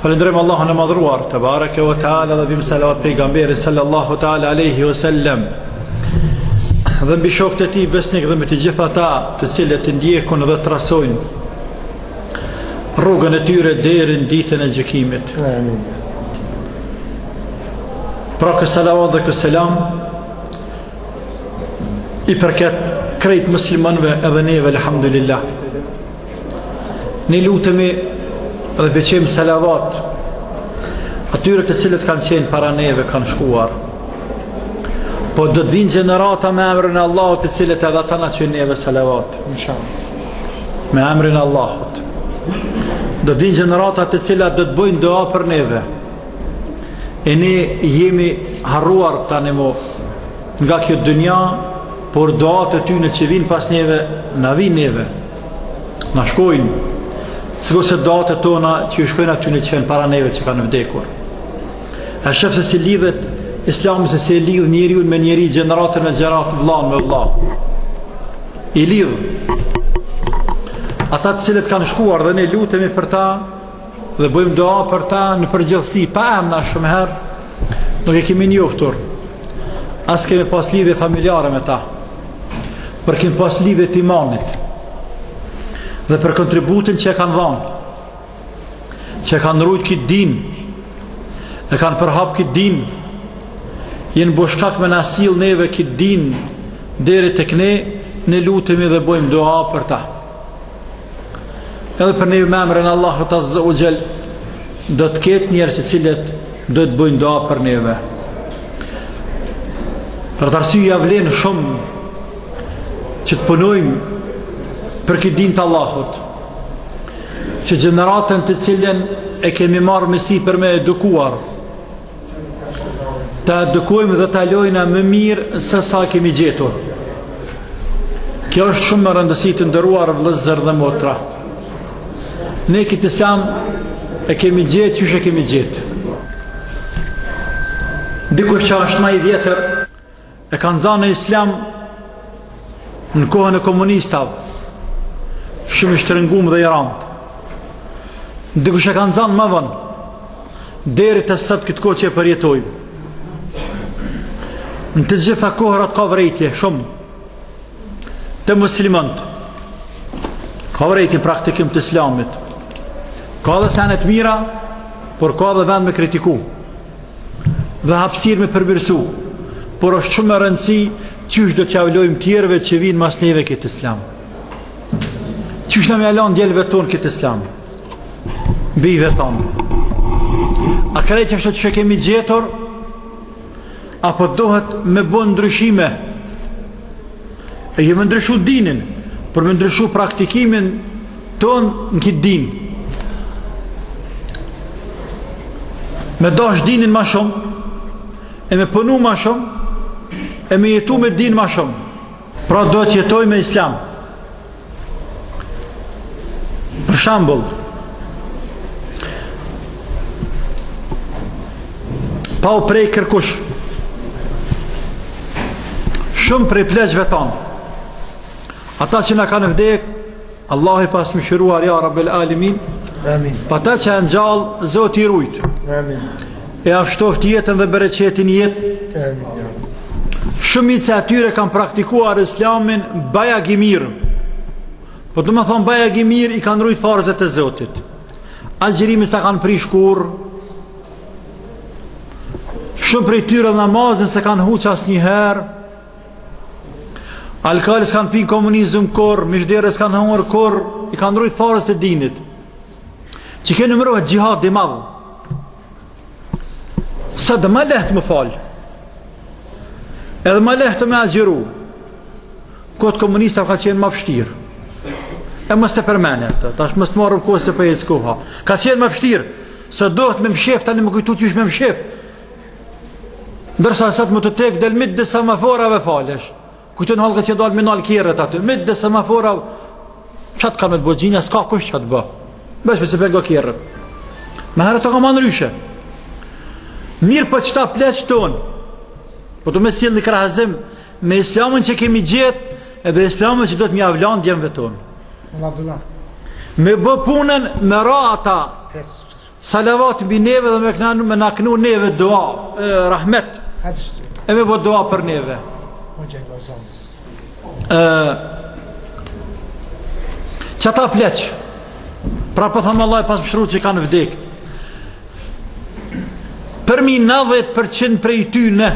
Falënderojmë Allahun e Madhruar tebareke ve teala dhe bijmë salavat pejgamberit sallallahu taala alaihi wasallam. Dhe mbi shokët e tij besnik dhe me të gjithë ata të cilët i ndjekin dhe trasojnë rrugën e tyre deri në ditën e gjykimit. Amin. Pra ky salavat dhe ky selam i përket krejt muslimanëve edhe neve alhamdulillah. Ne lutemi dhe po çojmë salavat atyre të cilët kanë qenë para neve kanë shkuar po do të vinë gjenerata me emrin Allahut të cilët edhe ata na çojnë neve salavat me emrin Allahut do të vinë gjenerata të cilët do të bëjnë dua për neve e ne jemi harruar tanimë nga kjo dynja Por duatë e tyne që vijnë pas neve, na vijnë neve, na shkojnë, sikurse duatë tona që ju shkojnë atyne që kanë qenë para neve që kanë vdekur. A e shef se si lidhet Islami se si e lidh njeriun me njeri, gjeneratën me gjeneratë, vllanë me vlla. I lidh. Ata të cilët kanë shkuar dhe ne lutemi për ta, Dhe bëjmë dua për ta në përgjithësi, pa emna shumë herë, nuk i kemi njoftur. As kemi pas lidhje familjare me ta. Por kemi pas lidhje të imanit. Dhe për kontributin që e kanë dhanë. Që e kanë rujt këtë din. E kanë përhap këtë din. Janë bo shkak me na sjell neve këtë din. Deri te ne, ne lutemi dhe bëjmë dua për ta. Edhe për neve me emrin e Allahut azze ue xhel, do të ketë njerëz të cilët do të bëjnë dua për neve. Për atë arsye ia vlen shumë që të punojmë për këtë din të Allahut, që gjeneratën të cilën e kemi marrë mësipër me e edukuar, Ta edukojmë dhe ta lojna më mirë sesa e kemi gjetur. Kjo është shumë me rëndësi të nderuar vëllezër dhe motra. Ne këtë islam e kemi gjetë, qysh e kemi gjetë. Dikush që është ma i vjetër, E ka nxanë islami në kohën e komunistave, shumë i shtrëngum dhe i randë. Dikush e ka nxanë ma vonë, deri te sot këtë kohë që e përjetojmë. Në të gjitha kohërat ka vrejtje, shumë, te muslimant, ka vrejtje n'praktikim të islamit, ka edhe sene të mira, por ka edhe vend me kritiku. dhe hapësirë me përmirësu, por është shumë e rëndësi qysh do t'jav lojmë tjerëve që vinë mas neve këtë islam. Qysh na me ia lon djelve tonë këtë islam, bijve tonë. A krejt qashtu si e kemi gjetur, apo duhet me bo ndryshime, e jo me ndryshu dinin, por me ndryshu praktikimin Ton në këtë din. Me dash dinin ma shumë, e me punu ma shumë, e me jetu me din ma shumë. Pra duhet të jetojm me islam. Për shambull, pa hup prej kërkush, shumë prej pleqve tonë, ata që na kanë vdekë, Allahu i pastë mëshiruar ja Rabbel Alemin Amin Po ata që janë gjallë Zoti i rujt Amin E jav shtoft jetën dhe bereqetin në jetë Amin Shumica e tyre kanë praktikuar islamin bajagi mirë Po domethonë bajagi mirë i kanë rujt farzet e zotit Agjërimin s'e kanë prish kurrë Shumë prej tyre edhe namazin s'e kanë huq asnjëherë Alkool s'kan pi n'komunizëm kurrë, mish derri s'kan hëngër kurrë, i kanë rujt farzet e dinit. Qeky numërohet gjihad i madhë. Sot e ma lehtë me u falë. Edhe ma lehtë me agjeru. N'kohë t'komunistave ka qenë ma vështirë. E mos t'i përmendi tash, mos të marrë kohë se po ec koha. Ka qenë ma vështirë, se duhet me u mshef, tanë me kujtu qysh me u mshef. Ndërsa sot me t'u tek del midis semaforave falesh. Kujton hallka që dal me nal kerret aty, midis semaforave. Ça t'ka me të bo, s'ka kush ça t'bon. Veç pse pengon kerret. Ma herët ka qenë ndryshe. Mirëpo qeta pleq tonë. Po du me sjell në krahasim me islamin që kemi gjet edhe islamin që do t'jav lojmë djemve ton. Allahu Me bo punë të mira ata. Salavat mbi neve dhe me këna me na kënu neve dua, rahmet. E me bo dua për neve. E, qata pleq, pra po tham Allahu i pastë mëshiru që kanë vdek. Përmi 90% prej tyne,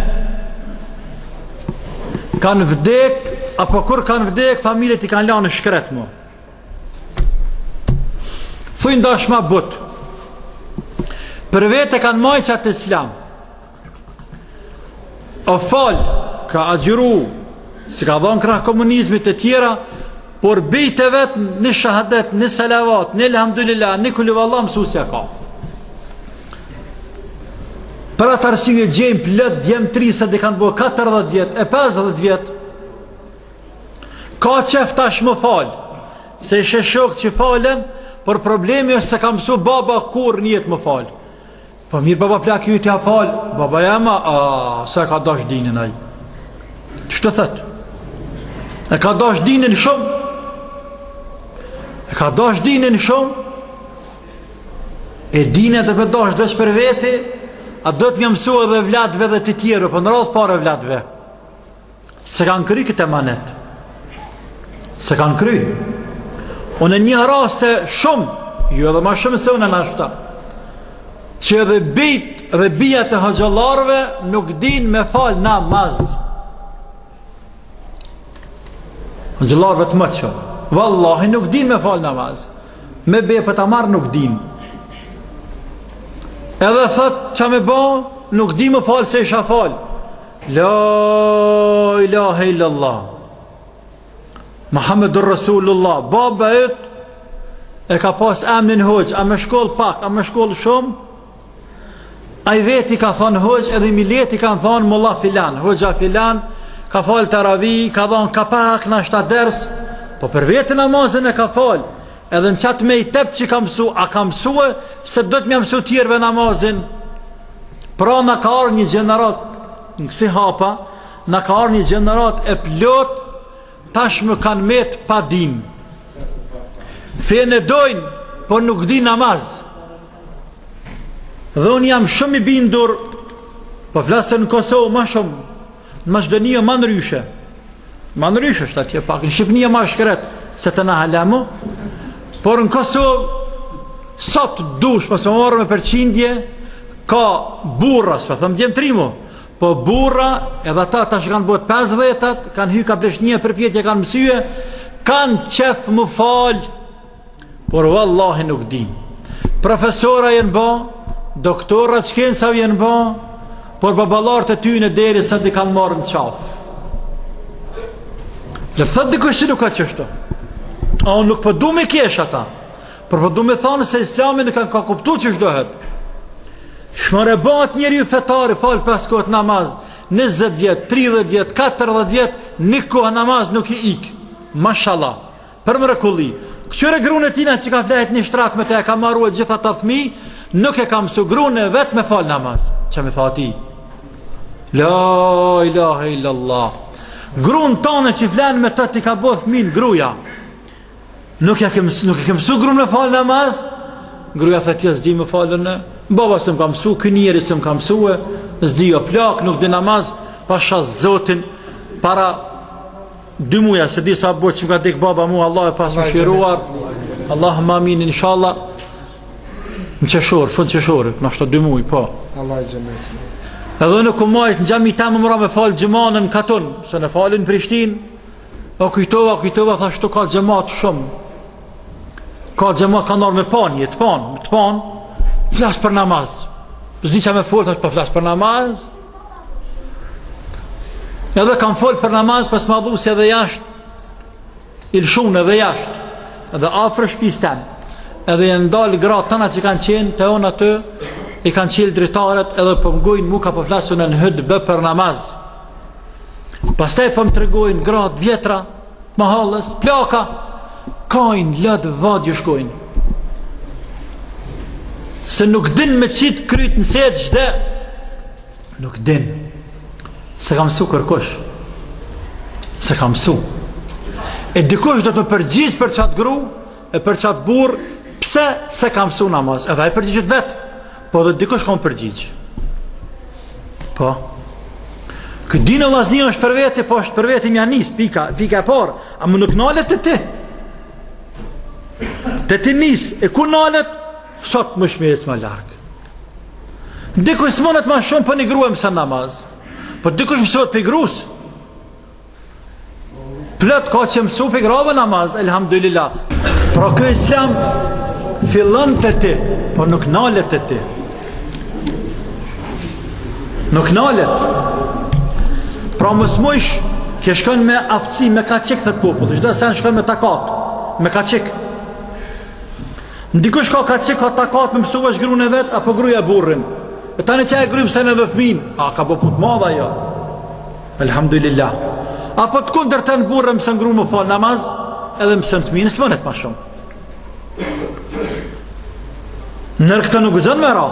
kanë vdek, apo kur kanë vdek, familjet i kanë lanë shkret mo. Thuj n'dash ma but Për vete e kanë majt qat islam O falë Ka agjiru S'i ka dhonë krah komunizmit e tjera Por bijt e vet në shahadet Në salavat, në elhamdulillah Në kulhuvallah mësu s'ja ka Për atë arsye gjen plët Djem tri se di kanë bo 40 vjet E 50 vjet Ka qef tash me fal, se i sheh shokë që falen, por problemi është s'e ka mësu baba kurrnjëherë me fal. Po mirë baba plak ju t'ja fal, baba jem, a, se ka dash dinin aj. Ça do me thënë? E ka dash dinin shumë? E ka dash dinin shumë? E dine dhe për dash dhe për veti, a do t'ju mësu evlatve dhe të tjere, por po në radhë t'parë evlatve. S'e kanë kry këtë emanet. S'e kanë kry. Unë njoh raste shumë, ju edhe ma shumë se unë nashta, që edhe bijt edhe bija të hoxhallarëve nuk din me falë namaz. Hoxhallarëve të mëdhaj, vallahi nuk din me falë namaz. Me be për t'madh nuk din. Edhe thot ça me bë, nuk di me fal se isha fal. La ilaha illa Allah. Muhammedur Rasulullah, baba yt e ka pas emrin hoxhë, a me shkollë pak, a me shkollë shumë, Ai veti i ka thënë hoxhë edhe mileti i kanë thënë mulla filan, hoxha filan ka fal taravi, ka dhon kapak nashta ders, po për veti namazin e ka fal. Edhe në qat mejtep që ka mësu, a ka mësu e se do të m'ja mësu tjerëve namazin. Pra na ka ardhur një gjeneratë në kësi hapa, na ka ardhur një gjeneratë e plotë Tash kanë met pa din. Fenë e dojnë, por nuk di namaz. Dhe unë jam shumë i bindur, po flasim në Kosovë ma shumë, në Maqedoni ma ndryshe. Ma ndryshe është atje pak, në Shqipni ma shkret, se te na hala mo, por në Kosovë, sot n'dash, pas me marrë me përqindje, ka burra, s'po thom djem t'ri mo, Po burra edhe ata tash kanë bo te pesëdhetat, kanë hyrë ka blesh një përpjetje kanë mësye, kanë qef me fal. Por vallahi nuk din. Profesora janë bë, doktora shkenca janë bë, por baballarët e tyre deri sa di kanë marrë në qafë. Le të thotë dikush që nuk ka qështu. A unë nuk po du po me kesh ata. Por po du me thanë se islami nuk âsht ka kuptu qysh duhet. Sheh, bre, bât njeri fetar, fal pesë kohët namaz, 20 vjetë, 30 vjetë, 40 vjetë, një kohë namaz nuk i ikë. Mashallah, për mrekulli. Kqyre gruen e tina që ka flejt n'një shtrat me të e ka maru gjithë ata fmi, nuk e ka msu gruen e vet me falë namaz. Qysh me tha ti la ilahe illallah. Gruen tane që flenë me ty t'i ka bâ fminë gruja. Nuk ja ke, nuk e ke mësu gruan me fal namaz. Gruaja thotë jo s'di me u falë unë. Baba s'm ka mësu, ky njeri s'm ka mësue, s'di o plak, nuk di namaz, pasha Zotin para dy muja s'e di sa bëhet që ka dek baba mu Allahu e pastë mëshiruar Allahumme amin inshallah në qershor, fund qershor, tash âsht dy muj, po Allah xhenet edhe n'kujtohet në xhami kam marrë me falë xhumanë në katun se unë fali n'Prishtinë O kujtova, kujtova, thash tu ka xhemat shumë. Ka xhemat, ka në rrugë m'pa nji, t'pa, t'pa, flas për namaz. S'di çka me folë, thash po po flas për namaz. Edhe kam folë për namaz, pasha madh, u ni se edhe jashtë, i lshun edhe jashtë, edhe afër shpisë teme. Edhe janë dalë gratë tana që kanë qenë, thonë atë, i kanë çelë dritaret edhe po m'ngojnë mu kah po flas unë në hutbe për namaz. Pastaj po më tregojnë gratë e vjetra t'mahallës, plaka, kajnë lot vadë ju shkojnë. Se nuk din me qitë kryet në sexhde, nuk din. S'e ka msu kërkush. S'e ka msu. E dikush do të përgjigjet për qat gru, E për qat burrë, pse s'e ka mësu namaz? Edhe ai përgjigjet vet. Po dhe dikush ka me u përgjigj. Po. Ky din vllazni është për vete, po është për vete me ja nis, pika, pika e parë. Ama nuk nalet te ti. Te ti nis, e ku nalet? Sa t'mujsh me ec ma larg. Dikush s'munet ma shumë po një grue e msen namaz. Po dikush mos edhe për ni grue s'. Plot ka që e msu prej grave namaz, elhamdulillah. Pra ky islam fillon te ti, por nuk nalet te ti. Nuk nalet. Pra mos mujsh, kjo shkon me aftësi, me kaçik thotë populli, çdo sen shkon me takat, me kaçik. Dikush ka kaçik, ka takat, me mësu veç gruen e vet, apo gruja burrin. E tani qajo grue msen edhe fmin, a ka bo punë t'mdha jo. Elhamdulilah Apo të kundërtën burrë Mëson gru me falë namaz Edhe mëson thminë S'munet ma shumë Njeri këtu nuk guxon me ra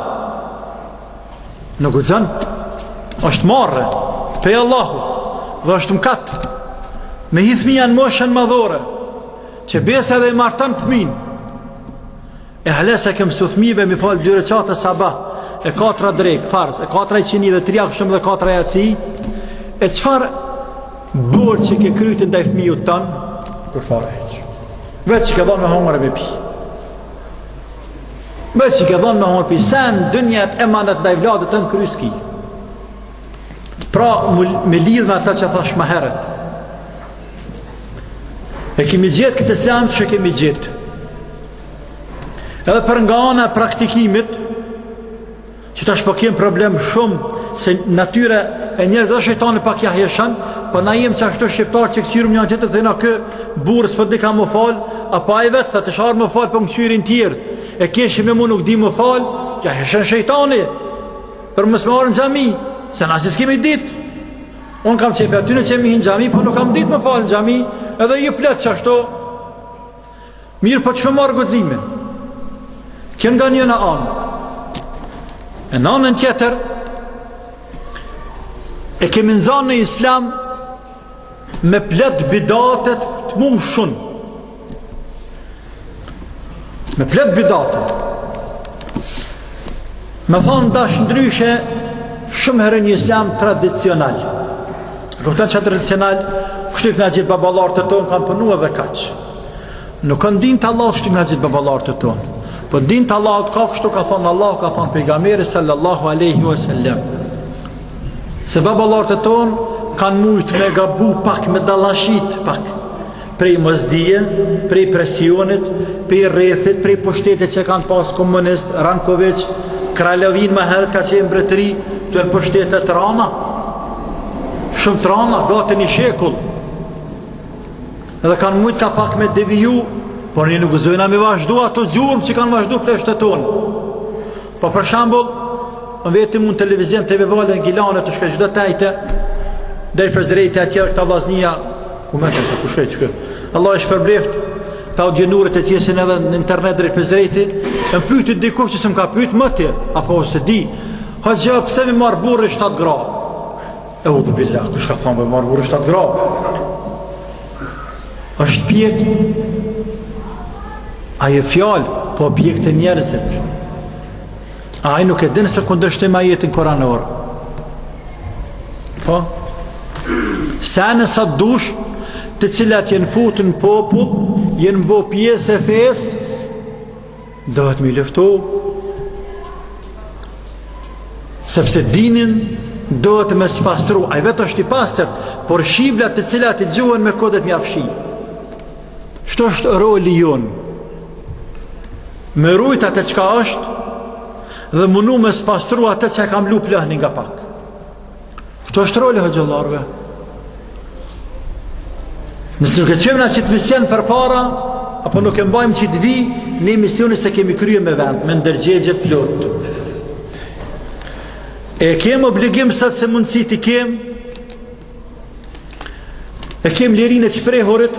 Nuk guxon është marre Pej Allahu Dhe është mëkat Me hi thmija në moshën madhore Që besa edhe i marton thminë E hale s'e ke mësu fëmijëve me i fal dy reqate sabah, e katër drekë farz, e katër iqini dhe tri aksham dhe katër jaci, e çfarë borxhi ke kry ti ndaj fëmijut tan, kurrfare hiç. Veç që ke dhonë me hongër e me pi. Veç që ke dhonë me hongër e pi, sen tjetër emanet ndaj evladit tan kry s'ki. Pra, me lidhë me ata që thash më herët. E kemi gjetë këtë islam që kemi gjetë. Edhe për nga ana e praktikimit, që tash po kem problem shumë se natyra e njerëzve është shejtani pak ja hjeshon, po na jem qashtu shqiptar që kqyrim njani tjetrin thonë ky burrë s'po dika me fal, apo ai vetë thotë çfarë me fal po m'kqyrin tjerët e keshin me mu nuk di me fal, ja hjeshon shejtani për mos me ardhë n'xhami, se na s'e kemi ditë. Un kam çepë aty në kemi hi në xhami, po nuk kam ditë me fal në xhami, edhe ju plot qashtu. Mirëpo kemi marrë guximin. Kjo nga njëna anë. E në anën tjetër, e kemi nxanë një islam me plot bidate të mushun. Me plot bidate. Me thonë tash ndryshe shumë herë një islam tradicional. E kupton çka tradicional? Kështu i kena gjetë baballarët tonë kanë punu edhe kaq. Nuk ka në din të Allahut kështu i kena gjetë baballarët tonë. Po n'din të Allahut ka kështu ka thonë Allahu ka thonë pejgamberi sallallahu alejhi ve sel-lem. Se baballarët tonë kanë mujt me gabu pak me dallashit pak. prej mosdije, prej presionit, prej rrethit, prej pushtetit që kanë pas komunist, Rankoviq, Kralevinë më herët ka qenë mbretëri, këtu e pushtete të rana, shumë të rana, gati një shekull, edhe kanë mujtë ka pak me deviju, po ne nuk guxojna me vazhdu ato gjurmë që kanë vazhdu pleqtë tonë. Po për shembull, m'veti mu n'televizion TV Vali n'Gjilan te shkoj çdo t'ejte drejtpërdrejt atje e këta vllaznia ku më kanë ku shkojë çka. Allahu i shpërbleftë t'Audionurit e qesin edhe në internet drejtpërdrejt, e m'pyti dikush që s'm ka pyt ma ti, apo s'e di. Hoxhë pse me i marrë burri shtat gra. Eudhubillah, kush ka thonë me marrë burri shtatë gra? është pjek ajo fjalë, po pjek te njerëzit. Ai nuk e din se kundërshton ajetin kuranor. Po? Sene sa t'dush, të cilat jenë fut në popull, jenë bo pjesë e fesë, Dohet me luftu sepse dinin dohet me spastru. Ai vetë është i pastër, por zhiblat të cilat i gjuhen me kohë dohet m'ia fshi. Qështu është roli jonë. Me rujt atë çka është dhe m'u mundu me spastru atë çka e ka mlu pluhni nga pak. Këtu është roli i hoxhallarëve. Nëse nuk e çojmë na qit vizion përpara, apo nuk e mbajmë qit vi, ne misionin s'e kemi krye me vend, me ndërgjegje të plotë. E kemë obligim sot se mundësitë i kemë, e kemë lirinë e të shprehurit,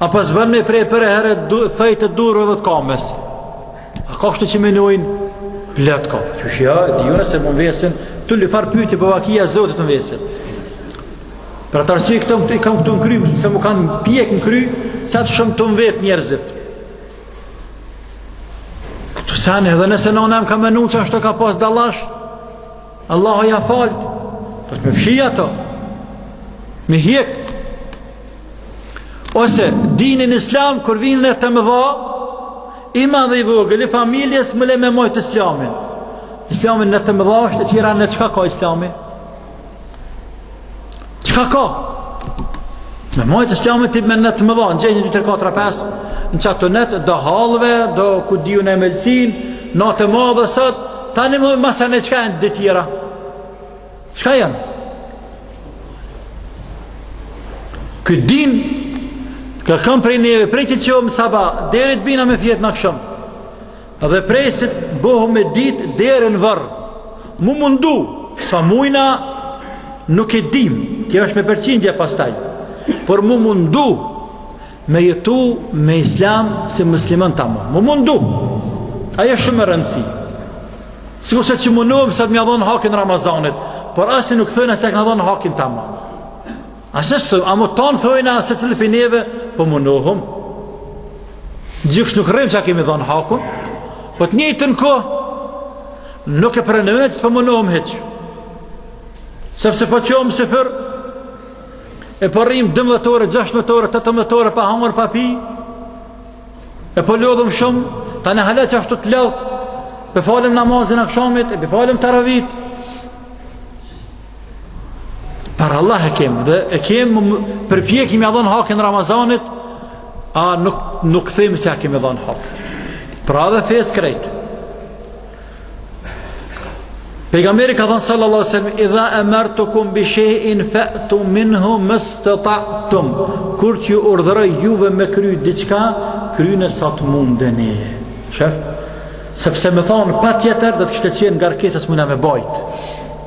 Apo s'ban me pre përherë thojt e durve dhe të kamës. A ka kështu që menojnë? Plot ka. Qysh jo, di une se më vesin, këto lloj farë pytje për vakia zotit më vesin. Për atë arsye këto i kam këtu në kry, se m'u kanë pjek në kry, qaq shumë tu më vetë njerëzit. Këto sene, edhe nëse nona m'ka menu qashtu ka pas dalash, Allahu ia faltë, do me i fshi ato, me i hjek, ose dinin islam kur vinë net të mëdha, i madh e i vogël i familjes më le me mojtë islamin. Islamin net të mëdha është e tjera çka ka islami? Çka ka? Me majtë islam ti me net të mëdha, gjenden 2, 3, 4, 5, në qato net, do hallvë, do ku di unë, ëmbëlsinë, natë e madhe sot, tani më masa në çka e në dhe tjera? Çka janë? Ky din kërkon prej neve, prej te çohem në sabah, deri t'bijna me fjetë n'aksham, Dhe prej se t'bohem me dit deri n'vorr. Mu mundu sa mujna nuk e dim. Kjo është me përqindje pastaj. Por mu mundu me jetu me islam si musliman tamam. Mu mundu. Ajo është shumë e rëndësishme. Sikurse që mundohem sot m'ia dhon hakin Ramazanit, por as nuk thojna se kena dhonë hakin tamam. Asë së thëmë, a më tanë thëjnë a se cilë për neve, për po më nëhëm. Gjikës nuk rrimë që a kemi dhanë hakun, për po të njëjtë të në kohë, nuk e përënëve që së për po më nëhëm heqë. Sepse për që omë së fërë, e për rrimë 12 ore, 16 ore, 18 ore, pa hamër, pa pi, e për lodhëm shumë, ta në halet që ashtu të lëtë, për falem namazin akshamit, e për falem të ravitë, Për Allah e kemi dhe e kemi përpjekjen me ia dhënë hakin Ramazanit, a nuk, nuk themi se ia kemi dhënë hakin. Pra dhe fesë krejt. Pejgamberi ka thënë sallallahu alaihi wasallam idha amartukum bi shay'in fa'tu minhu mastata'tum. Kur t'ju urdhëroj juve me kry diçka, kryne sa të mundeni. Shef? Sepse me thanë patjetër do të kishte qenë ngarkesë, s'mundna me bajt.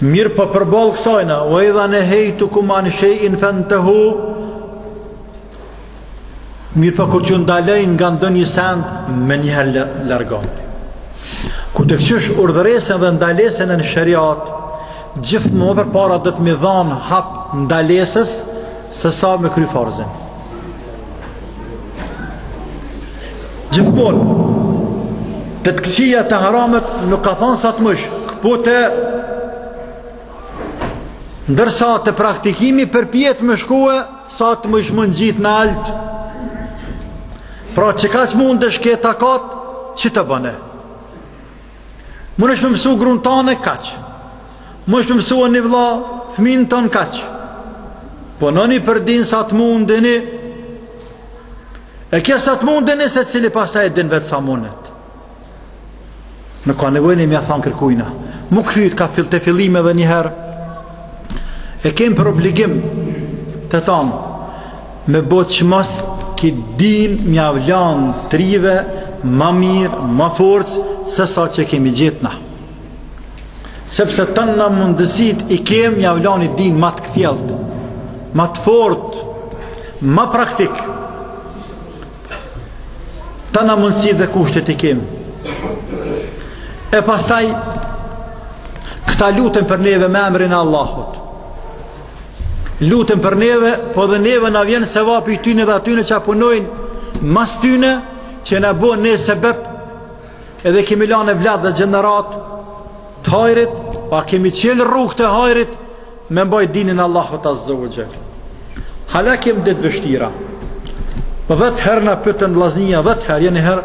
Mirëpo përballë kësajna wa idha nahaytukum an shay'in fantahu Mirëpo kur t'ju ndaloj nga ndonjë send, menjëherë largohni. Kur ta këqyrsh urdhëresën dhe ndalesën në sheriat, gjithmonë ma përpara duhet me i dhanë hap ndalesës se sa me kry farzin. Gjithmonë, te të këqijat, te haramet nuk ka thanë sa të mujsh, këpute, ndërsa te praktikimi përpjetë me shkue, sa të mujsh me u ngjit nalt, pra qekaq mundesh, ke takat, qita bone. Mundesh me mësu grunë tane kaq. Mundesh me mësu një vlla, fëminë tan kaq. Punoni për din sa të mundeni, e kjo sa të mundeni secili pastaj e din vetë sa mundet. Nuk ka nevojë me ia thanë kërkujna. M'u kthy te ka fill, te fillimi edhe njëherë, e kem për obligim të tanë, Me bo çmos qi dinin me jau lanë të rive ma mirë ma fortë sesa që e kemi gjet na sepse tana mundësitë i kem me jau lanë ni din ma të kthjellt ma të fortë ma praktik tana mundësitë dhe kushtet i kem e pastaj këta luten për neve me emrin e Allahut Luten për neve, po edhe neve na vjen sevapi i tyne dhe atyne që punojnë mas tyne që jena bo ne sebep edhe kemi lanë evlad dhe gjeneratë të hajrit, e kemi çelë rrugë të hajrit me mbajt dinin e Allahut Azza wa Jall. Hala kem ditë të vështira. 10 herë na pyetën vllaznia, 10 herë, jeni herë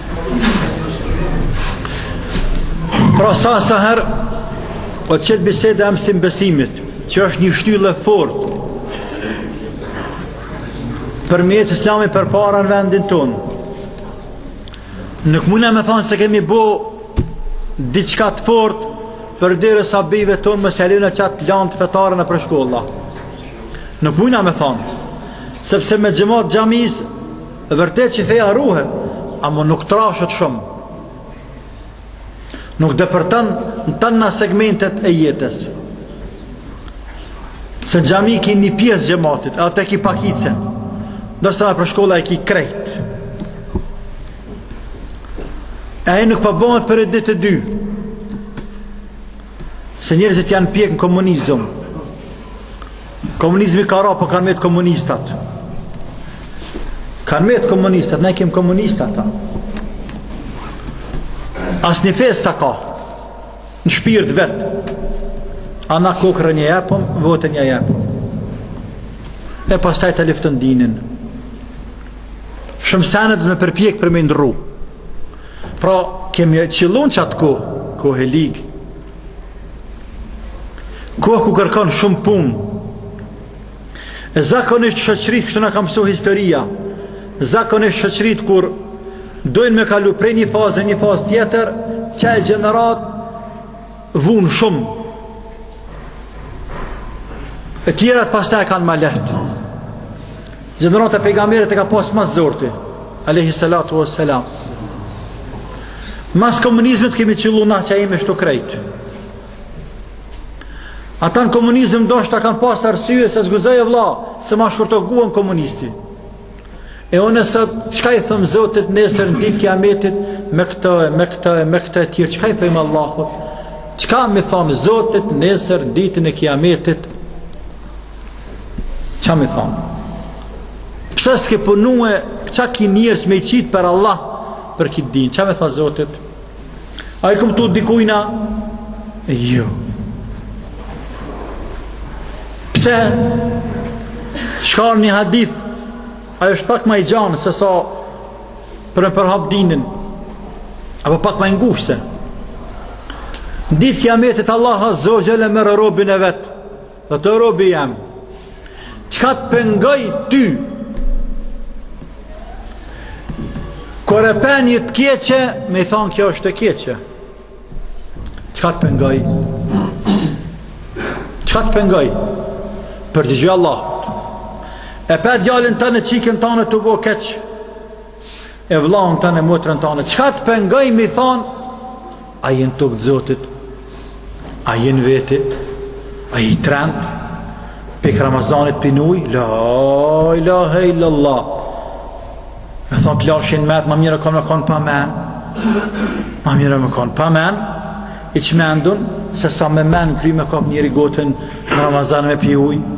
Pra sa sa herë po të qetë biseda e mësim besimit, që është një shtyllë e fortë për me ecë që islami përpara në vendin tonë. Nuk mujna me thonë se kemi bo diçka të fortë përderisa bijve tonë më selin qat landë fetare nëpër shkolla. Nuk mujna me thonë, sepse me xhemat xhamisë E vërtetë që feja ruhet, ama nuk trashet shumë. Nuk depërton në tana segmentet e jetës. Se në xhami ki një pjesë xhematit, edhe atë e ki pakicën, ndërsa nëpër shkolla i ki krejt. E ajo nuk po bohet për një ditë e dy, se njerëzit janë pjekë në komunizëm, Komunizmi ka ra, po kanë metë komunistat. Kanë metë komunistat, na i kemi komunista ata. Asnjë fe s'ta ka në shpirt vetë. A na kokrrën ia jepëm, votën ia jepëm. E pastaj ta lufton dinin. Shumë sene do t'u përpjek për me ndrru. Pra, kemi qillu n'qat kohë, kohë e ligë, Kohë ku kërkon shumë punë. E zakonisht shoqëritë kështu na ka mësuar historia. Zakonisht shoqëritë kur dojnë me kalu prej një faze në një fazë tjetër, qajo gjeneratë vun shumë. E tjerat pastaj e kanë ma lehtë. Gjenerata e pejgamberit e ka pas ma s'zorti, alejhi salatu ve selam. Mas komunizmit kemi qëllu na që jemi shtu krejt. Ata në komunizëm ndoshta kanë pas arsye se s'guxoj e vlla, se ma shkurton guhën komunisti. E unë sot, çka i thom Zotit nesër në ditë kijametit, me këta e me këta e me këta e tjerë, çka i thom Allahut? Çka me i thonë Zotit nesër në ditën e kijametit, Qa mi thonë? Pse s'ke punu e qa ki njerëz me i qitë për Allah për kitë din? Ça me i thonë Zotit? A i kom tut dikujna? Jo. Pse? Se ka një hadith, ai është pak ma i gjanë se sa për me përhap dinin, apo pak ma i ngushtë se. Në ditë kijametit Allahu azze ve xhel e merr robin e vetë, Dhe thotë robi jem, çka të pengoi ty, kur e pe një të keqe, me i thonë kjo është e keqe, çka të pengoi, çka të pengoi, përgjigju Allahut, e pe djalin tan e çikën tane tu bo keq, e vllaun tan e motrën tane, çka të pengon me i thonë, a je n'tokë të Zotit, a je n'veti, a i trend, pik Ramazanit pin ujë, la ilahe illallah, me thonë të lashin mentë, ma mirë konë me konë pa men, ma mirë me konë pa men, i çmendun, se sa me men n'kry me kap njeri gotën n'Ramazan me pi ujë,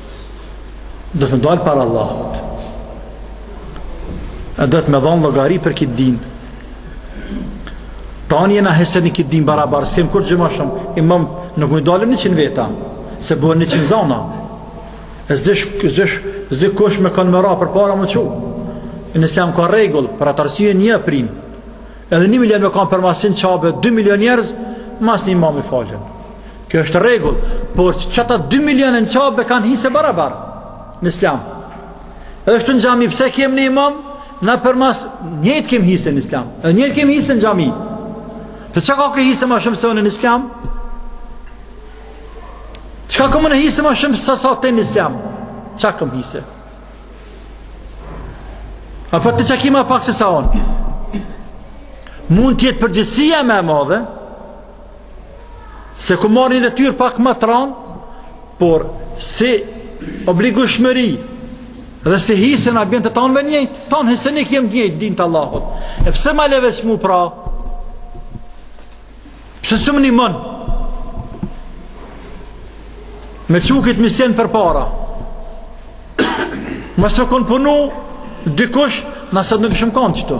dhe ti me dalë para Allahut edhe ti me dhonë llogari për këtë din tanë i kena hiset në këtë din barabar s'kem kurgjë ma shumë imam nuk mun dalin njëqind veta se bëhen njëqind zana e zdesh, zdesh, zdesh kush me kanë mëra përpara meqë në islam ka rregull për atë arsye një prin Edhe një milion me kanë përmas n'Qabe, dy milion njerëz, mas një imami falen. Kjo është rregull, por qëta dy milion e në Qabe kanë hise barabar në islam. Edhe qëtu në xhami, pse kem një imam, na përmas njëjtë kem hise në islam, edhe njëjtë kem hise në xhami. Ti çka ke hise ma shumë se unë në islam? Çka kom unë hise ma shumë se sa ti në islam? Çka kom hise? Apo ti çka ki ma pak se sa unë? Mund të jetë përgjegjësia më e madhe, se ku merr një detyrë pak më të ranë, por si obligueshmëri, dhe si hise na bjen të tanëve njëjtë, tanë hisen e kemi njëjtë, n'din të Allahut. E pse ma le veç mu pra? Pse s'um nimon Me çu këtë mision përpara Mos me konë punu Dikush Na sot nuk ishim kanë qëtu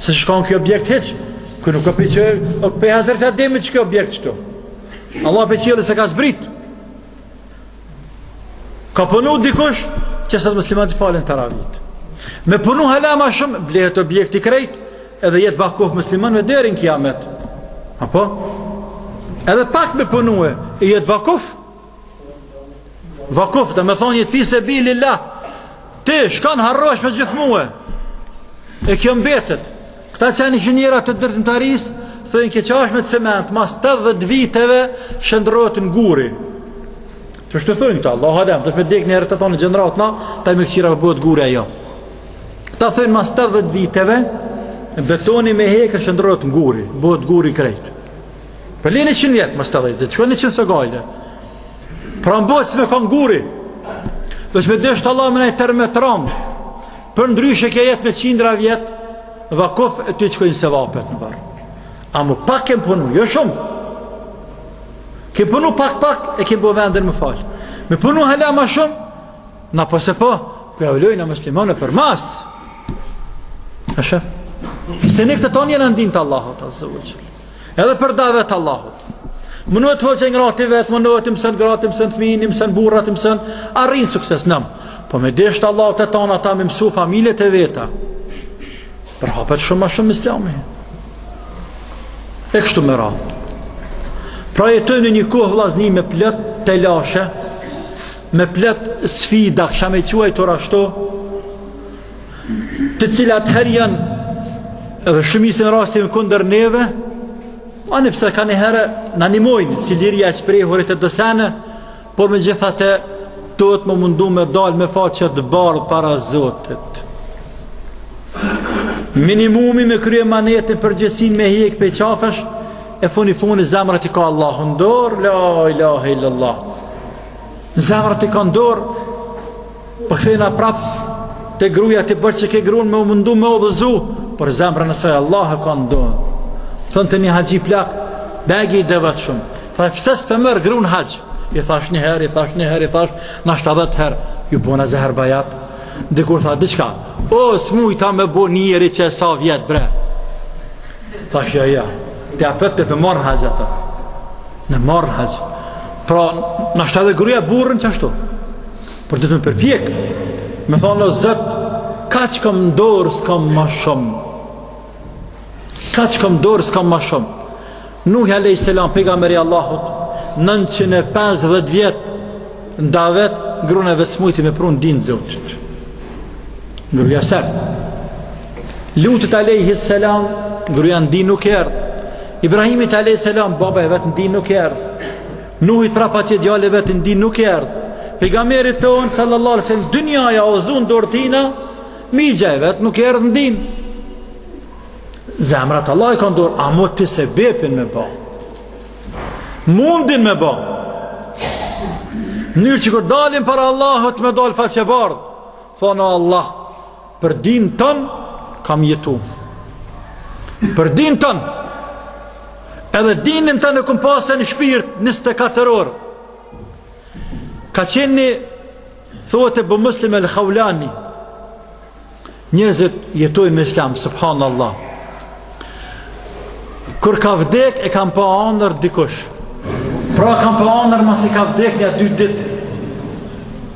Se s'ish kanë kjo objekt hiç Kjo nuk këpi që Nuk pej hazreti Ademit që kjo objekt qëtu Allahu pej qiellit s'e ka zbrit Ka punu dikush që sot muslimanët falin taravitë. Me punu hala më shumë blehet objekti krejt, edhe jet vakuf muslimanëve deri në kiamet. Apo? Edhe pak me punue, e jet vakuf. Vakuf, domethonë jet fi sebilillah. Ti, shkon harrohesh përgjithmonë. E kjo mbetet. Këta që janë inxhiniera të ndërtimtarisë thojnë ke qashë me cement mas tetëdhjetë viteve shndërrohet në guri Kështu thojnë këta Allahu alem duhet me dek një herë të tanë gjenerata na tani me këqyr a bëhet guri ajo Këta thojnë mas tetëdhjetë viteve betoni me hekë shëndrrohet në guri bëhet guri krejt Po le njiqind vjet mas tetëdhjetë dhe qind qind s'ka gajle Pra më bëhet si me konë guri Dhe veç me deshtë Allah me naj tërmet t'ranë Përndryshe kjo jet me qindra vjet vakuf e ty t'shkojnë sevapet në varr. Amo pak kem punu, jo shumë. Kem punu pak pak e kem bo vendin më fal. Me punu hala ma shumë, na po se po, ku ja vlojnë na muslimanë për mas. Asha. Se ne këtë tonë jena n'din të Allahut, azze ve xhel. Edhe për davet t'Allahut. Munohet hoxha i ngrati vetë, munohet i mëson gratë, i mëson fëminë, i mëson burrat, i mëson arrin sukses në më. Po me dashtë Allahu tanë ata me mësu familjet e veta, përhapet shumë ma shumë islami. E kështu me radhë. Pra jetojmë në një kohë vllazni me plot telashe, me plot sfida, kisha me quajtur ashtu, të cilat herë janë edhe shumicën rast janë kundër neve, ani pse kanjëherë na animojnë, si liria e t'shprehurit e do sene, por megjithatë dot me u mundu me dalë me faqe të bardhë para Zotit. Minimumi me kry emanetin përgjegjësinë me hjek pej qafësh, e funi funit zemrat i ka Allahu n'dorë, la ilahe illallah. Zemrat i ka n'dorë, Po kthehna prap te gruaja ti bën çka ke gruan me u mundu me udhëzu, por zemrën e saj Allahu e ka n'dorë. Thom te një haxhi plak, begi i devotshëm. Thash pse s'pe merr gruan n'haxh? I thash një herë, i thash një herë, i thash nja 70 herë. Ju bona zaher bajat. Dikur tha diçka. O s'mujta me bo njeri qe sa vjet bre. Thash ja ja. Te apet te pe marr n'haxh ata. N'e marr n'haxh. Pra, nashta edhe gruja burrin qashtu. Por dot me u përpjek. Me thonë o Zot, kaq kam n'dorë s'kam ma shumë. Kaq kam n'dorë s'kam ma shumë. Nuhi alayhis salam pejgamber i Allahut 950 vjet n'davet gruan e vet s'mujti me pru n'din t'Zotit. Gruaja e Lutit alayhis salam, gruaja n'din nuk i erdh. Ibrahimit alayhis salam, baba i vet n'din nuk i erdh. Nuhit prap atje djali i vet n'din nuk i erdh. Pejgamberit tonë sallallahu alaihi wasallam dynjaja u zu n'dorë t'tina mixha i vet nuk i erdh n'din. Zemrat Allahu i ka n'dorë, amo ti sebepin me ba. Mundin me ba. N'mënyrë që kur dalim para Allahut me dal faqebardh, thonë o Allah, Për din tënd kam jetu Për din tënd Edhe dinin tënd e kam pasë në shpirt 24 orë Ka qenë Thuhet Ebu Muslim el-Haulani Njerëzit jetojnë me islam Subhanallah Kur ka vdek e kan pa n'anërr dikush Pra kan pa n'anërr masi ka vdek nja dy dit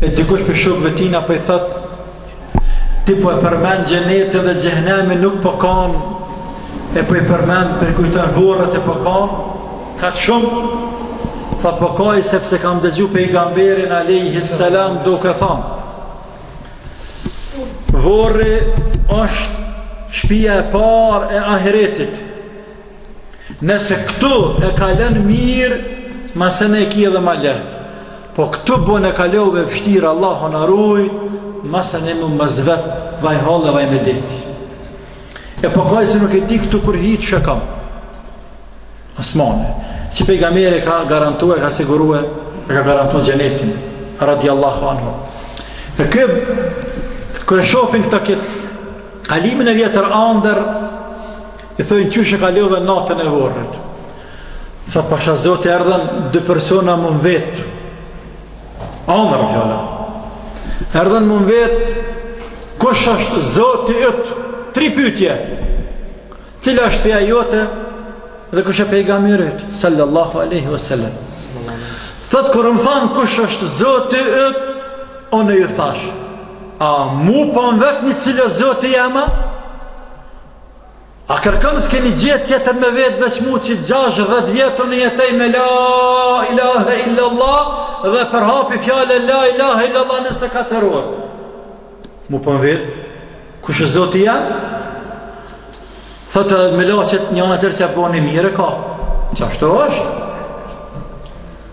E dikush prej shokëve tina po i thot, ti po e përmend xhenetin dhe xhehnemin nuk po kan, e po i përmend përkujton vorret e po kan kaq shumë, tha po kaj sepse kam dëgju pejgamberin alejhi selam duke thanë. Vorri është shpia e parë e ahiretit, Nëse këtu e kalon mirë, masanej e ki edhe ma lehtë. Po këtu bon e kalove vështirë, Allahu na rujt, masanej më më zvet, vaj halli, vaj medet. E po kaj se nuk e di këtu kur hi qysh e kam. Osmani, që pejgamberi e ka garantu e ka siguru e, e ka garantu xhenetin, radi Allahu anhu. E kë, kur e shofin këta këtë alimin e vjetër n'andërr, I thojnë qysh e kalove natën e vorrit. Thot pasha zotin erdhën dy persona me m'vetë. N'andërr fjala. Erdhën me m'vetë, kush është zoti yt? Tri pytje. Cila është feja jote dhe kush e pejgamberi yt? Sallallahu aleyhi vësallam. Thot kur më thanë kush është zoti yt, unë ju thashë. A mu po m'vetni cili zoti jem a? A kërkan s'keni gjetë tjetër me vetë veç mu që gjashdhetë vjet unë jetoj me la ilahe illallah dhe përhapi fjalën la ilahe illallah njëzet e katër orë. Mu po m'vetni, kush ë zoti jem? Thotë melaqet njana tjetrës e po mirë e ka. Qashtu është?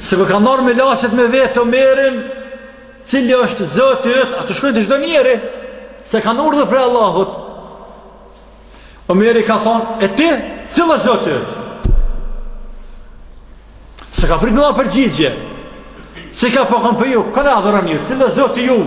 Si kur kanë ardhë melaqet me vetë Omerin, cili është zoti yt, ato shkojnë te çdo njeri, se kanë urdhër prej Allahut. Omeri ka thonë, e ti, cili është zoti yt? Se ka pritë në përgjigje, se ka po kan po ju, kan e adhuroni ju, cili është zoti juv?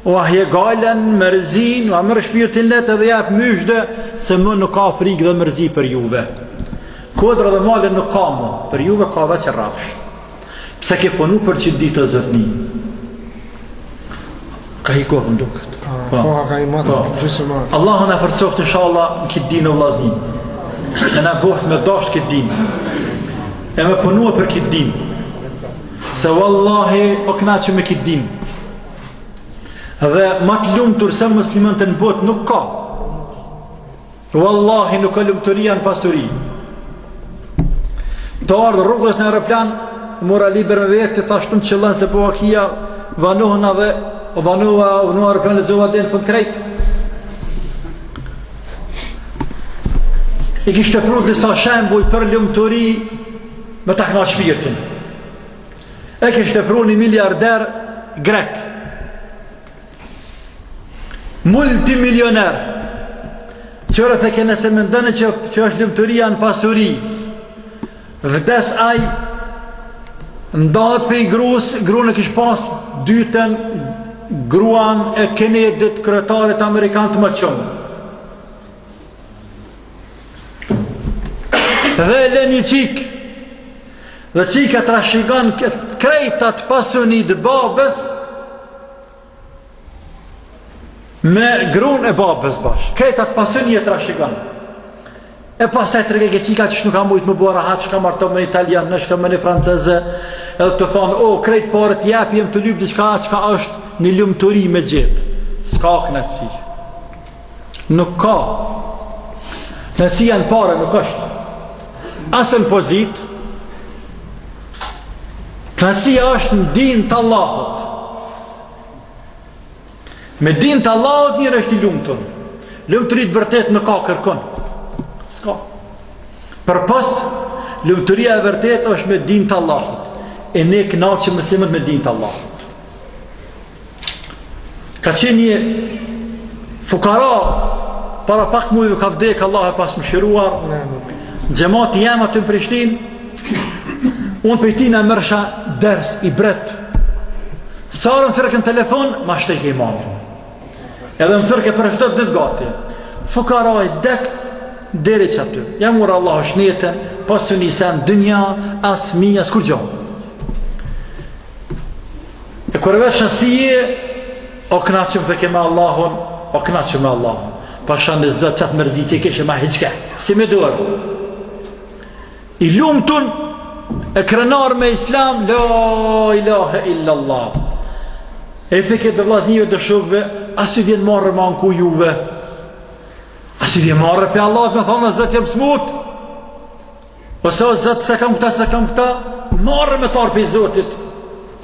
Ia hjek gajlen, mërzinë, ia merr shpirtin lehtë edhe jep myzhde, se më nuk ka frikë dhe mërzi për juve. Kodra dhe male nuk ka më, për juve ka veç rafsh. Pse ke punu për qit ditë ti zotni? Ka ikë koha m'duket. Po, po, po, ka i matë, po. gjysë matë. Allahu na forcoftë inshallah në këtë din o vllazni. E na bëftë me dashtë këtë din. E me punu për këtë din. Se vallahi, o po kënaqem me këtë din. Dhe ma të lumtur se muslimanët në botë nuk ka. Wallahi nuk ka lumturi në pasuri. Tu ardhë rrugës në aeroplan, mora libër me veti, thashë të më qëllon se po akia vonohen dhe u vonua u vonua aeroplani e lexova deri në fund krejt. I kishte pru disa shembuj për lumturi me ta knaq shpirtin. E kishte pru një miliarder grek. Multimilioner. Kqyre te ky nëse mendon që, që është lumturia në pasuri. Vdes ai, ndahet prej grus, grun e kish pas t'dytën gruan e Kenedit kryetarit amerikan të moçëm. Dhe e len një çikë Dhe çika e trashigon Krejt atë pasuni t'babës Me grun e babës bashkë Krejt atë pasuni e trashigon E pastaj tregojke çika që shë nuk ka mujt me bo rahat Shko marto me italian, shko me një francez Edhe tu thonë, o, oh, krejt paret i jep, jem tu lyp diçka Çka është një lumturi me gjetë S'ka knaqësi Nuk, knaqësia në pare, nuk është. As në pozitë, knaqësia është në din të Allahut. Me din të Allahut njeri është i lumtun. Lumturi të vërtetë në ka kërkon. S'ka. Përpos, lumturia e vërtetë është me din të Allahut. E ne kënaqem muslimët me din të Allahut. ka qenë një fukara para pak mujve ka vdek Allahu e pastë mëshiruar xhemat i jem aty në Prishtinë unë pej tina merrsha ders ibret sa herë m'thirrke n'telefon ma shtojke imanin edhe më thirrke për çdo ditë gati fukara i dek deri që aty ja mur Allahu shnetin pasuni sen dynjaje asnji as kurgjo E kur e vetsha si je, o knaqëm thojke me Allahun, o knaqëm me Allahun. Pasha një Zot qat mërzi që e kisha ma hiqke, si me dorë. I lumtun, e krenar me islam, la ilahe illa Allah. E thojke t'vllaznive t'shokve, a s'i vjen marre m'u anku juve, a s'i vjen marre prej Allahut, me thonë o Zot jam smutë, Ose o Zot s'e kam këta s'e kam këta, marre me t'ardh pej Zotit,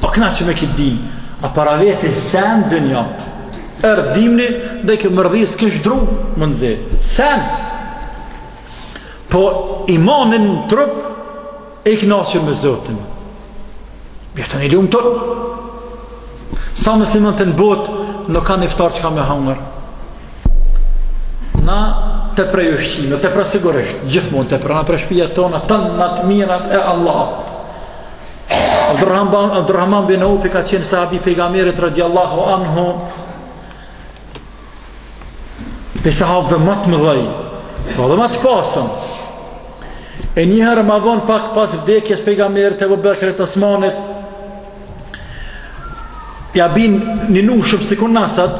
o knaqem me këtë din, a për veti sen dynjat, erdh dimni deke mërdhi s'kish dru, m'u nxe, sen, po imanin në trup, e i knaqun me Zotin, Jeton i lumtur. Sa muslimanët në botë, nuk kanë iftar çka me hangër. Na tepron ushqime, tepron sigurisht, gjithmonë tepron, na prej shpijat tona, tana të mirat e Allahut. Abdurrahman bin Aufi ka qenë sahab i pejgamerit radiallahu anhu, Pej sahabëve ma të mëdhej, po edhe ma të pasun. E njëherë ma vonë pak pas vdekjes pejgamberit e Bubekër e të Osmanit, ja bin një nukë shumë si kënë nasat,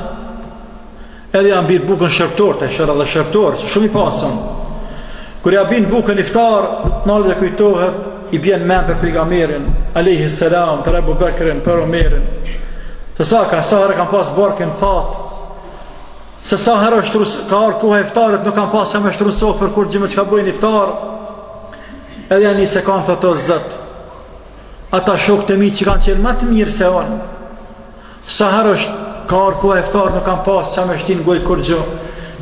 edhe ja bin bukën shërbtori, tashë edhe shërbtor, shumë i pasun. Kur ja bin bukën iftar, nalet e kujtohet, i bjen n'men për pejgamberin alejhi selam për Ebu Bekrin për Omerin se sa ka sa herë kanë pas barkun thatë se sa herë është ras ka ardh koha e iftarit nuk kanë pas as me shtru sofër kurgjo me çka ban iftar edhe ja nis e kan thotë o Zot ata shokët e mi që kanë qenë ma të mirë se unë Sa her është ka ardh koha e iftarit nuk kanë pas çka me shti në gojë kurgjo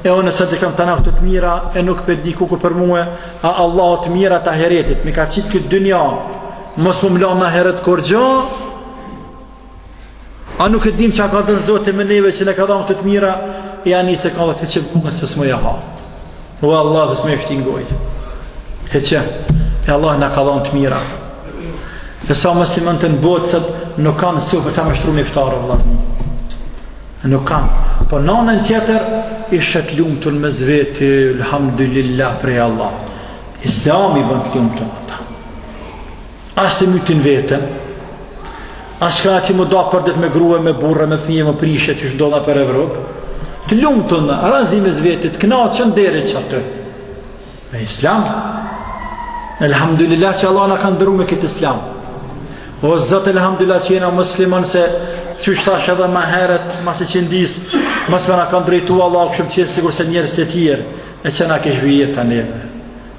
e unë sot i kam tana kto të mira e nuk pe di kuku për mue a Allahu të mirat e ahiretit m'i ka qit n'këtë dynja mos po m'lan në ahiret kurgjo a nuk e di çka ka nda Zoti me neve që na ka dhanë këto të mira e ja nis e kan edhe thotë hiqma bukën se s'muj e ha O Allah dhe s'e shtin n'gojë E qe E Allahu na ka dhanë të mira Dhe sa muslimanët në botë Sot nuk kanë sofër sa me shtru në iftar vllazni Nuk kanë Po n'anën tjetër I sheh të lumtun me veti Elhamdulillah prej Allahut Islami i ban të lumtun As s'e mytin veten, as s'ka aty me u da përditë me grue, me burrë, me thmijë, me prish qysh asht nëpër Evropë. Të lumtun, razi me veti, të knaqun deri qatje. Me islam, elhamdulillah që Allahu na ka nderu me këtë islam. O Zot elhamdulillah që jena musliman se qysh thashë edhe ma heret, mos e qendis, mos me na kanë drejtu Allahu, kishim qenë sikurse njerëzt tjerë, e që na ke zgjedh neve.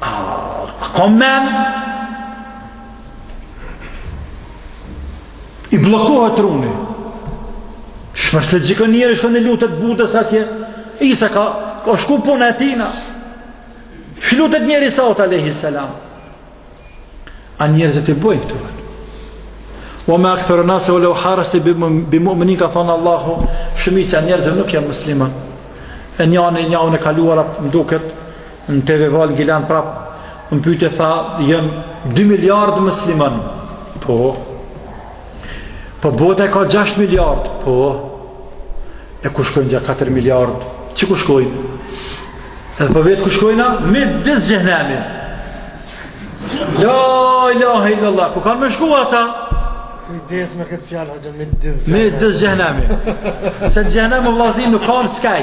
A, a ka men? I blokohet truni. Shih për çdo gja njeri shkon e i lutet Budës atje. Isa ka, ka shku puna e tina. I lutet njeri Isaut alejhi selam. A njerëzit i bojnë dua. Ue ma ektherun-nasi ue leu haraste bi mu'minin ka thanë Allahu, shumica e njerëzve nuk janë musliman. E njani, njani e kaluar më duket, Në TV Vali Gjilan prap më pyeti tha janë 2 miliard musliman. Po. Po bota i ka 6 miliard. Po. E ku shkojnë kta 4 miliard? Qysh ku shkojnë? Edhe po vet ku shkojnë? Midis xhehnemit. La ilahe illallah, ku kanë me shku ata? Kujdes me këtë fjalë, hoxhë, midis xhehnemit. Midis xhehnemit. Se xhehnemi vllazni nuk ka skaj.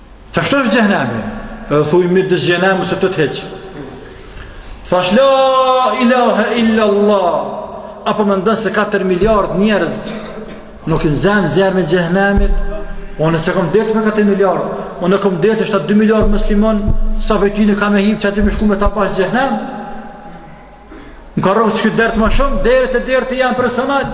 Ashtu është xhehnemi? Edhe thuj midis xhehnemit se po të heq. Thash la ilahe illa Allah. A po mendon se 4 miliard njerëz nuk i nxen zjarmi i xhehnemit. Unë s'e kom dert me 4 miliard. Unë kom dert veç 2 miliard muslimon. Sa prej tyne kan me hi aty me shku me ta bashkë n'xhehnem. Na ka rrok ky dert ma shumë, dert e dert janë personalë.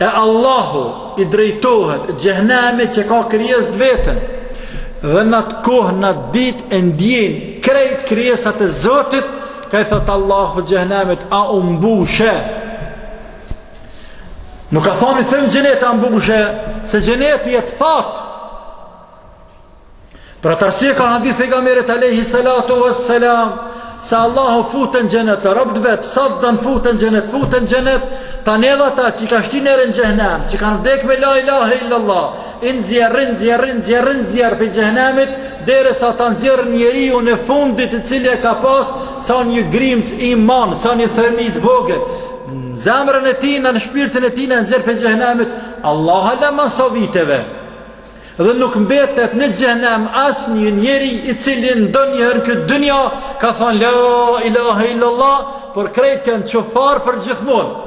E Allahu i drejtohet xhehenemit që e ka krijesë të veten. Dhe në atë kohë, në atë ditë e ndijnë krejt krijesat e Zotit, kah i thot Allahu xhehenemit a u mbushe. Nuk ka thonë i them xhenetit a u mbushe, se xheneti jet thatë. Për atë arsye ka hadith pejgamberit alayhi salatu wassalam se Allahu fut në xhenet robt e vet sa don fut në xhenet fut në xhenet tani edhe ata që ka shti në xhehnem që kanë vdek me la ilahe illallah i nxjerr i nxjerr i nxjerr i nxjerr pej xhehnemit derisa ta nxjerr njeriun e fundit i cili e ka pas sa një grimc iman sa një thërmi t'vogël në zemrën e tij në shpirtin e tij e nxjerr pej xhehnemit Allahu alem mas sa viteve Dhe nuk mbetet në xhehnem asnjë njeri i cili ndonjëherë në këtë dynja ka thënë la ilahe illallah, por krejt janë qufarë për gjithmonë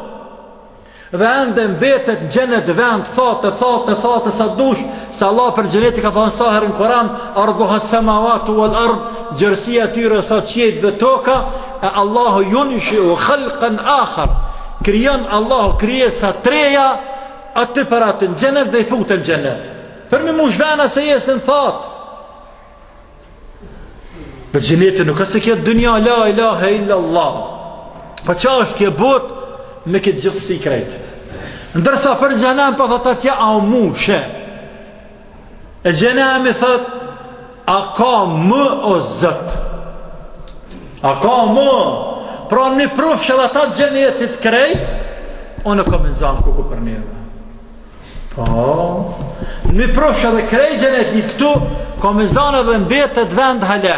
dhe ende mbetet n'xhenet vend thatë, thatë, thatë sa dush se Allah për xhenetin ka thonë sa herë në Kuran ardhuha semavatu vel ard gjërësia e tyre sa qiejt dhe toka e Allahu junshiu khalqen akhar krijon Allah krijesa t'reja Aty për aty në xhenet dhe i fut në xhenet. Për m'i mush venat se jesin thatë. Dhe xheneti nuk është si kjo dynja la ilahe illa Allah. Po qa është kjo botë me këtë gjithësi krejt. Ndërsa për xhehnem po thot atje a u mushe. E xhehnemi thot, a ka më o Zot? A ka më? Pra m'i prufsh edhe ata t'xhenetit krejt, unë kom m'i zanë kuku për neve. Po, m'i prufsh edhe krejt xhenetit këtu, kom m'i zanë edhe mbetet vend hale.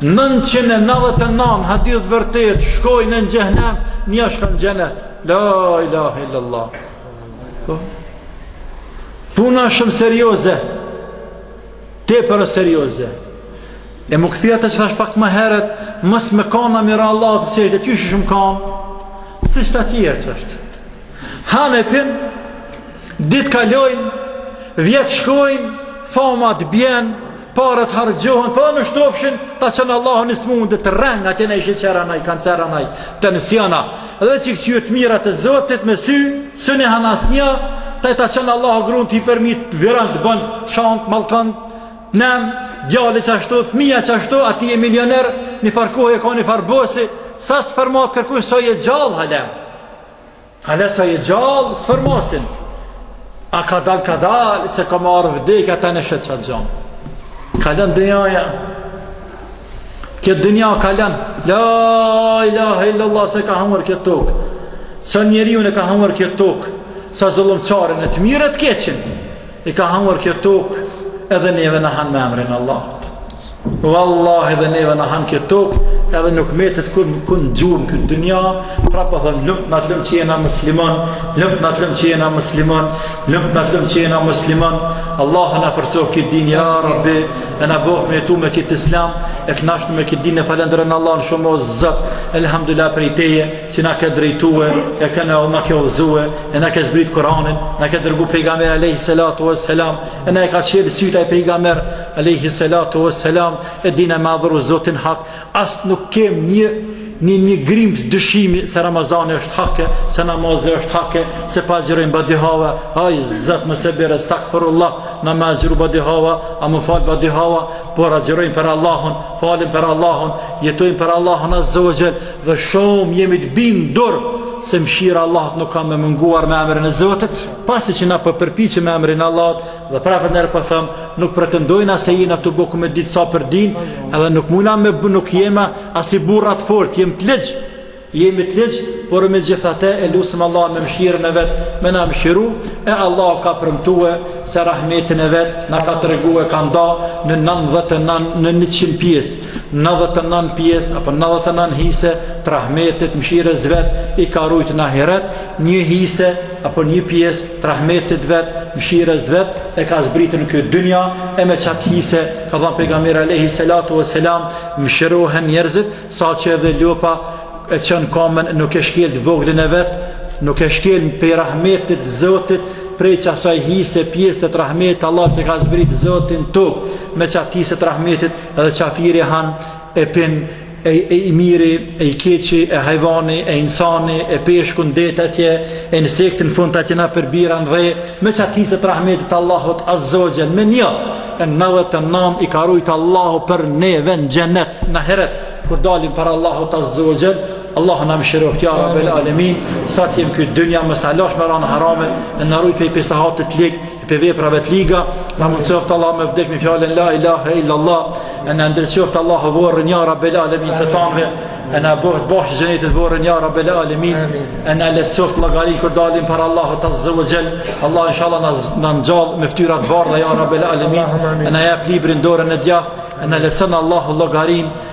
999 e nëntëdhjetë e nëntë hadith i vërtetë shkojnë në xhehnem një shkon në xhenet la ilaha illallah po. puna shumë serioze tepër serioze e m'u kthy asaj që thash pak më heret mos me kon e mira e Allahut s'e di qysh ishum kanë si këta tjerët që veç hanë e pinë Ditë kalojnë, vjetë shkojnë, famat bjen, paret harxhohen, pa po në shtofshin, ta çon Allahu ni smundje, të rrengë, a te ni sheqer a naj kancer a naj tension a, dhe veç kqyr të mirat e zotit me sy, s'un han asnjë, ta i ta çon Allahu ni grue të i përmit, të vran të bënë, të shanë, të mallkon, të nëmë, djali qashtu, fmija qashtu, a ti je milioner, një far kohe ke një far bosi, as s'të fermat kërkush, sa je gjallë hala, Hala sa je gjall s't fermasin A ka dal ka dal Se ka marrë vdek a ta në shetë qatë gjam Ka lan dynjaja Kjo dynja ka lan La ilahe illallah Sa ka hangër kjo tok Sa njeriun e ka hangër kjo tok Sa zullumqarin e të mirë t'keqin I ka hangër kjo tok Edhe neve na han me emrin Allah Wallahi dhe neve na han kjo tok, edhe nuk metet kurkun gjurm n'këtë dynja, pra po them lumt na lum që jena musliman, lumt na lum që jena musliman, lumt na lum që jena musliman. Allahu na forcoft këtë din ja Rabbi, e na bëft me tu me këtë islam, të kënaqtu me këtë din e falënderojmë Allahun shumë o Zot. Elhamdulillah për teje që na ke drejtue, e ke na na ke udhëzue, e na ke zbrit Kur'anin, na ke dërgu pejgamber alayhi salatu wassalam, e na ka çel sytë ai pejgamber Alejhi selatu ve selam e dina me adhuru Zotin hak, as nuk kem një një një grimc dyshimi se Ramazani është hake, se namazi është hake, se po agjërojmë badihava, haj zot më se bere estagfirullah, na me agjëru badihava, a me fal badihava, por agjërojmë për Allahun, falem për Allahun, jetojmë për Allahun azza wa jall dhe shumë jemi të bindur se mëshira e Allahut nuk ka me munguar me emrin e Zotit, pasi që na po përpiqemi me emrin e Allahut, Dhe prapë ndër po them, nuk pretendojna se jena tu bo ku me ditë sa për din, edhe nuk muna me bë, nuk jema asi burra të fortë, jem të lig. Jemi të lig, por megjithate e lusim Allah me mëshirën e vet, me na mëshiru, e Allah ka premtue se rahmetin e vet na ka tregue ka nda në 99 në 100 pjesë, 99 pjesë apo 99 hise të rahmetit mëshirës vet i ka rujt në ahiret, një hise apo një pjesë të rahmetit vet, mëshirës vet, e ka zbritur në këtë dynja, e me qatë hise, ka thënë pejgamberi Alejhi Selatu ve Selam, mëshirohen njerëzit, sa që edhe lopa e çon kamën nuk e shkel të voglin e vet, nuk e shkel pej rahmetit zotit, prej që asaj hise pjesës të rahmetit, Allah që ka zbrit zoti n'tok, me qatë hise të rahmetit, edhe qafiri han e pin, e i miri, e i keqi, e hajvani, e insani, e peshku në detë atje, e insekti n'fund atje n'përbiran n'dhe, me qat hise të rahmetit Allahut azze ve xhel, me njo, e nandhet' e nan i ka rujt Allahu për neve në xhenet, n'ahiret, kur dalim para Allahut azze ve xhel, Allahu na mëshiroft ja Rabbel Alamin. Sa të jem n'kët dynja mos na lash me ran harame, e na ruaj prej fesahat të liga, Pej veprave të liga, na mundësoftë Allah me vdek me fjalën La ilahe illa Allah, e na ndriçoftë Allah vorrin ja rabel alemin të tanve, e na bëftë bashqe xhenetit vorrin ja rabel alemin, e na lehtësoftë llogarinë kur dalim para Allahut azze ve xhel, Allah inshalla na ngjall me ftyra t'bardha ja rabel alemin, e na jep librin dorën e djathtë, e na lehtëson Allah llogarinë,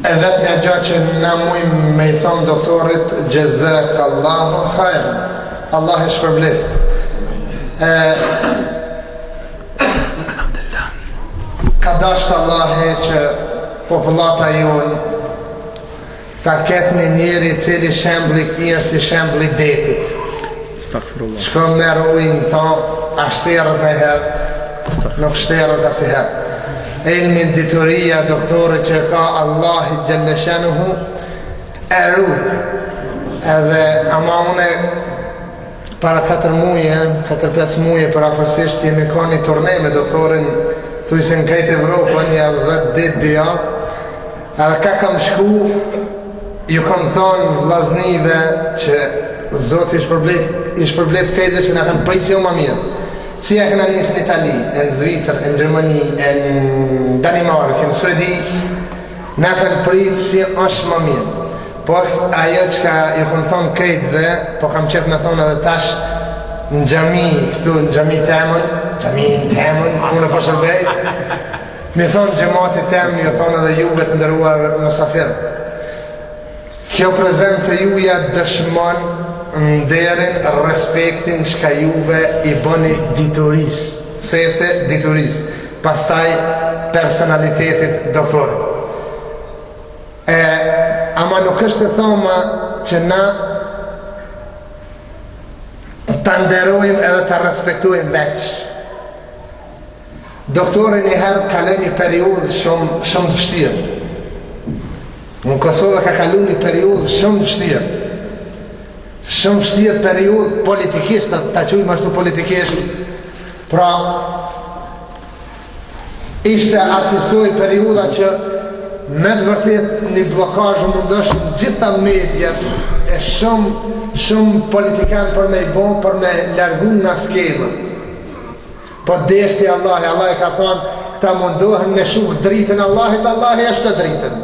E vetmja gja që na mujmë me i thonë doktorit Xhezakallahu hajr Allahi e shpërbleft e, Ka dashtë Allahi që popullata jonë Ta ketë një njeri i cili shembulli këtij si shembulli detit Estagfirullah. Shko merr uj n'ta, a shterret najherë, nuk shterret asnjiherë. Ilmin dituria, doktori që ka Allahi xhelle shanuhu, e rujtë. Edhe ama une, para 4 muje, 4-5 muje, për afërsisht, jemi kan një turne me doktorin, thujse në krejtë Evropën, një dhet ditë dhja, Edhe ka kam shku, ju kam thonë vllaznive që Zoti i shpërbleft, i shpërbleft krejtve që na kanë prit si jo ma mirë. Si e kena nis në Itali, e në Zvicër, e në Gjermani, e në Danimarkë, e në Suedi, na kanë prit si është ma mirë. Po ajo çka ju kam thonë krejtve, po kam qef me thonë edhe tash në xhami, këtu në xhami temën, xhaminë temën, unë e po shërbej, Mi thonë xhematit tem, ju thonë edhe juve të nderuar musafirë. Kjo prezencë e juja dëshmon nderin, respektin çka juve i bëni diturisë, sefte diturisë, pastaj personalitetit doktorit. E ama nuk është e thonme që na ta nderojmë edhe ta respektojmë veç. Doktori një herë kaloi një periudhë shumë shumë të vështirë. Në Kosovë ka kalu një periudhë shumë të vështirë. Shumë vështirë periudhë politikisht, ta, ta qujmë ashtu politikisht. Pra, ishte asisoj periudha që me të vërtet një bllokazh mundoheshin gjitha mediat e shumë, shumë politikanë për me i bon, për me largu nga skema. Po deshti Allahi, Allahi ka thanë, këta mundohen me shu dritën e Allahit, Allahi e shton dritën.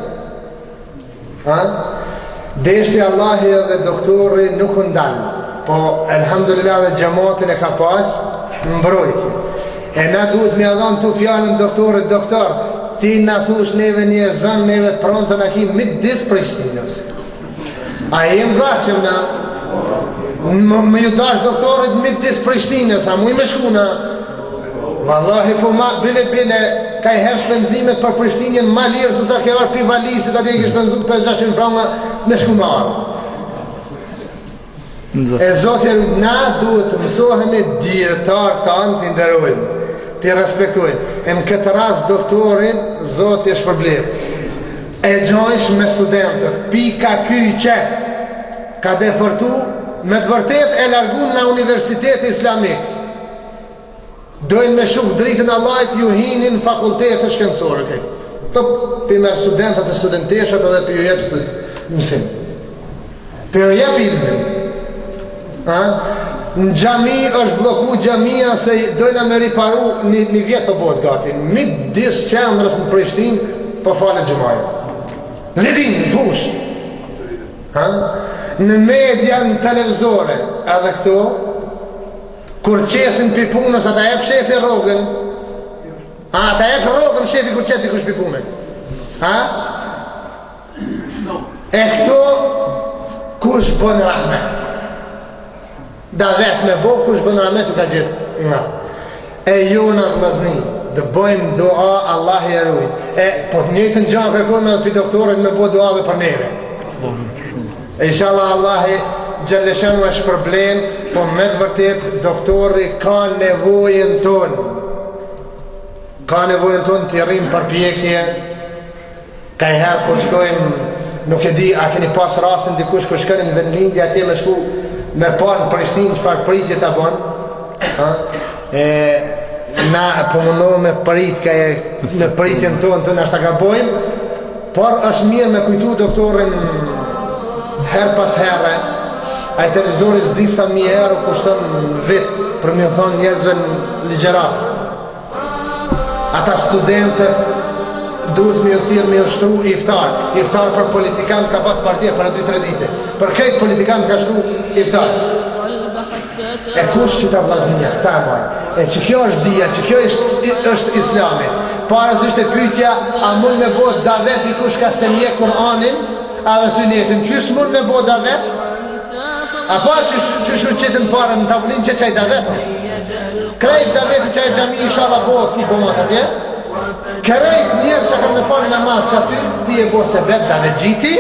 Ha? Deshti Allahi edhe doktori nuk u ndal, po elhamdulillah dhe xhematin e ka pas mbrojtje. E na duhet me ia dhan këtu fjalën doktorit, doktor, ti na thush neve një zanë, neve pronë ta kemi, midis Prishtinës. A e jem vraqëm na Me, me iu dasht doktorit midis Prishtinës, a muj me shku na Vallahi po ma bile bile Kaiherë shpenzimet për Prishtinën Ma lirë së sa me ardh pi Valisit A ti i ke shpenzu për 600 franga Me shku me ardh E Zoti e rujt na duhet të mësohemi dijetarët tanë t'i nderojmë, t'i respektojmë. E në këtë rast doktorin Zoti e shpërbleftë. E ngojsh me studentët, pika ky që i ka deportu me të vërtet e largun nga Universiteti Islamik. Dojnë me shu dritën e Allahit ju hini në fakultete shkencore okej. T'po i merr studentët e studenteshat edhe po ju jep sot mësim. Po ju jep ilmin. Ha? Në xhami është blloku xhamia se dojnë me riparu një, një vjet po po bëhet gati. Midis qendrës në Prishtinë po po fal xhumanë. Lidin, fush. Ha? Në media, në televizore, edhe këto, Kur e qesin pi punës a ta jep shefi rogën A a ta jep rrogën shefi kur qet dikush pi punës A E këto kush bën rahmet Do vetë me bo kush bën rahmet u ka gjithë nja E ju në të mësoni Të bëjmë dua Allahi e rujt E po të njëjtën gja kërkojmë edhe pi doktorit me bo dua edhe për neve Inshallah Allahi Xhelleshanuhu e shpërblen Po me të vërtet doktori ka nevojën tonë Ka nevojën tonë t'i rrimë për pjekje Kaiherë kur shkojmë Nuk e di a keni pas rastin dikush kur shkoni në vendlindje atje me shku Me pa në Prishtinë çfarë pritje ta bon E na po mundohemi me prit kah me pritjen tonë tonë ashtu ka bojmë, por është mirë me kujtu doktorin herë pas herë, ai televizori së disa mijë euro kushton në vit për mi thonë njerëzve një ligjëratë. Ata studentët duhet me u thirrë me u shtru iftar, iftar për politikanë ka pas parmbrëmë para 2-3 dite, për krejt politikanë ka shtru iftar. E kush që ta vllaznia, këta e bajnë. E që kjo është dhia, që kjo është, është islami. Para së është e pytja, a mund me bo davet njëkush ka s'e njeh Kur'anin, edhe synetin, qysh mund me bo davet? A pa që, që shu qëtën parë në tavlin që qaj davetin? Krejt davet që e xhami i shala botë ku bëmët atje? Krejt njerëz që kanë me falë namaz qaty, ti e bo se vetë davet gjiti?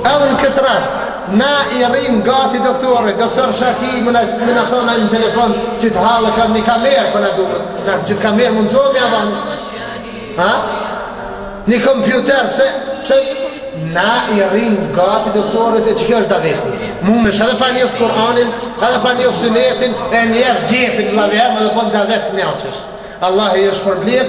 Edhe në këtë rast, na i rrim gati doktorit, doktor Shaki, më në, më në thotë në telefon, qit hall e kam një kamerë, për po më duhet, në qit kamerë mund zohë me avanë. Ha? Një kompjuter, pëse, pëse, na i rrim gati doktorit e qikjo është daveti. Munesh edhe pa njoftë Kur'anin, edhe pa njoftë synetin, e njëfë xhepin, la vemë, edhe po bon davet e Allahi të shpërbleftë,